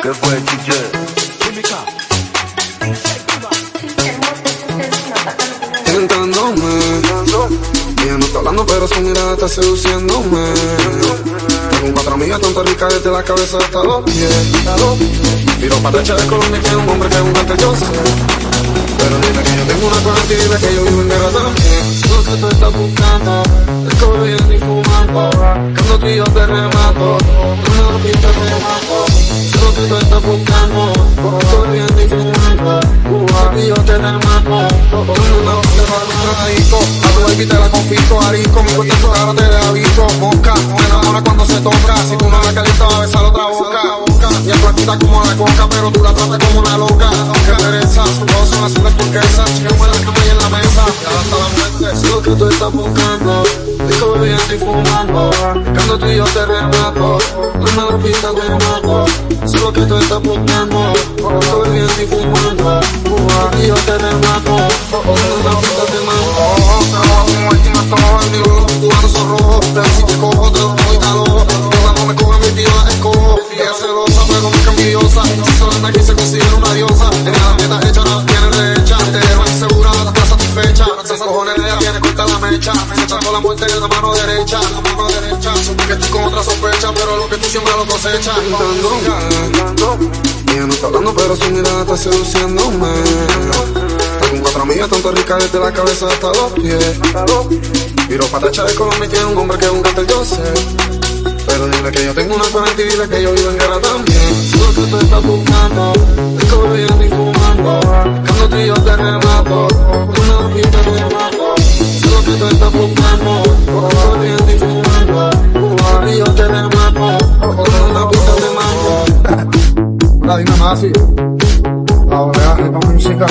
¿Qué fue, chiche? Tentándome Ella no está hablando pero su mirada está seduciéndome. Tengo cuatro amigas tanto ricas desde la cabeza hasta los pies. Tiro para de Colombia que es un hombre que es un arte yo sé Pero dime que yo tengo una cuarenta y dile que yo vivo en guerra también. Lo que tú estás buscando Es corriendo y fumando. Cuando tú y yo te remato a tu baby te la arisco Mi cuerpo ahora te la visto Mosca, me enamora cuando se toca Si tú no la calientas va a besar otra boca Y es flaquita como la coca Pero tú la tratas como una loca Qué pereza, todos son azules turquesas en la cama y en la mesa hasta la muerte Sé lo que tú estás buscando Dijo bebiendo y fumando Cuando tú y yo te remato No me lo de mato Sé lo que tú estás buscando Dijo bebiendo y fumando Y yo te son rojos Pero si te cojo te doy calor. Cuando me coge mi tío la escojo Ella es celosa pero nunca envidiosa. Si anda aquí se considera una diosa. Tiene la dieta hecha, la tiene derecha. Te dejo insegura, está satisfecha. Se cojones ella tiene corta la mecha. Me echando la muerte en la mano derecha. La mano derecha. Que estoy con otra sospecha Pero lo que tú siempre lo cosechas. Ella no está hablando pero su mirada está seduciéndome con amigas tanto ricas desde la cabeza hasta los pies. Miro para de Colombia tiene un hombre que es un cartel, yo sé. Pero dile que yo tengo una cuarenta y dile que yo vivo en guerra también. Lo que tú estás buscando, es corriendo y fumando. Cuando tú y yo te remato, lo pintas de mato. Si lo que tú estás buscando, es corriendo y fumando. Y yo te remato, me lo pintas de mato. La dinamita así. La oleaje con música.